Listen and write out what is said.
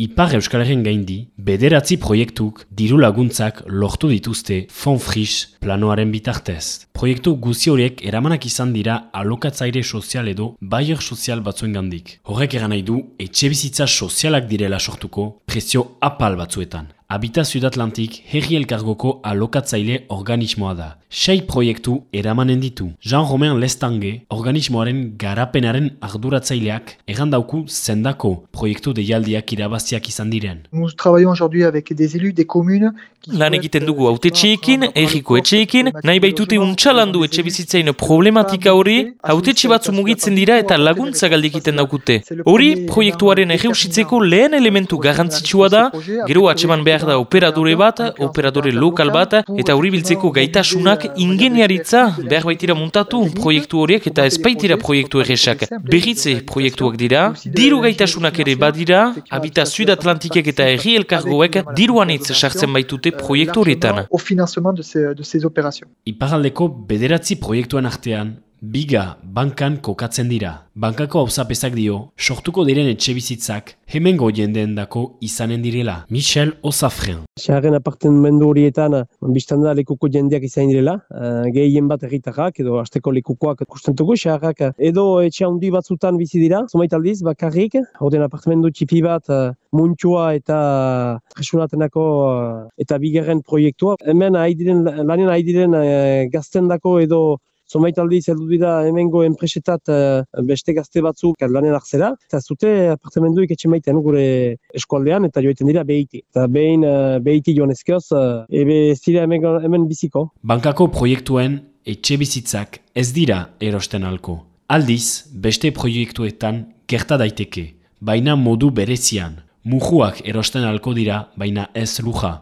Ipar Euskal Herren gaindi, bederatzi proiektuk diru laguntzak lortu dituzte Fonfrish planoaren bitartez. Proiektu guzi horiek eramanak izan dira alokatzaire sozial edo bayer sozial batzuen gandik. Horrek eran nahi du, etxe bizitza sozialak direla sortuko prezio apal batzuetan. Habita Atlantik herri elkargoko alokatzaile organismoa da. Sei proiektu eramanen ditu. Jean-Romain Lestange, organismoaren garapenaren arduratzaileak, errandauku zendako proiektu deialdiak irabaziak izan diren. Nous travaillons aujourd'hui avec des élus des communes Lan egiten dugu autetxeekin, erriko etxeekin, nahi baitute untxalandu etxe bizitzain problematika hori, autetxe batzu mugitzen dira eta laguntza galdekiten daukute. Hori, proiektuaren erreusitzeko lehen elementu garrantzitsua da, gero atseman behar da operadore bat, operadore lokal bat, eta hori biltzeko gaitasunak ingeniaritza behar baitira muntatu proiektu horiek eta ez baitira proiektu erresak. Berritze proiektuak dira, diru gaitasunak ere badira, habita Sud Atlantikek eta herri elkargoek diruanitz sartzen baitute proiektu horietan. au financement de ces, de ces opérations. Iparaldeko bederatzi proiektuen artean, biga bankan kokatzen dira. Bankako hauzapezak dio, sortuko diren etxe bizitzak, hemengo jendeendako izanen direla. Michel Osafren. Xarren apartamendu horietan, biztan da lekuko jendeak izan direla, uh, gehien bat erritarrak edo asteko lekukoak kustentuko, xarrak edo etxe handi batzutan bizi dira, zumait aldiz, bakarrik, horren apartamendu txipi bat, uh, muntxua eta presunatenako uh, eta bigarren proiektua. Hemen haidiren, lanen haidiren uh, gaztendako edo Zomait aldiz heldu dira hemengo enpresetat uh, beste gazte batzuk lanen hartzera, eta zute apartamenduik etxe maitean gure eskualdean eta joiten dira behiti. Eta behin behiti joan ezkioz, uh, ebe ez dira hemen, hemen biziko. Bankako proiektuen etxe bizitzak ez dira erosten alko. Aldiz, beste proiektuetan gerta daiteke, baina modu berezian. Mujuak erosten alko dira, baina ez luja.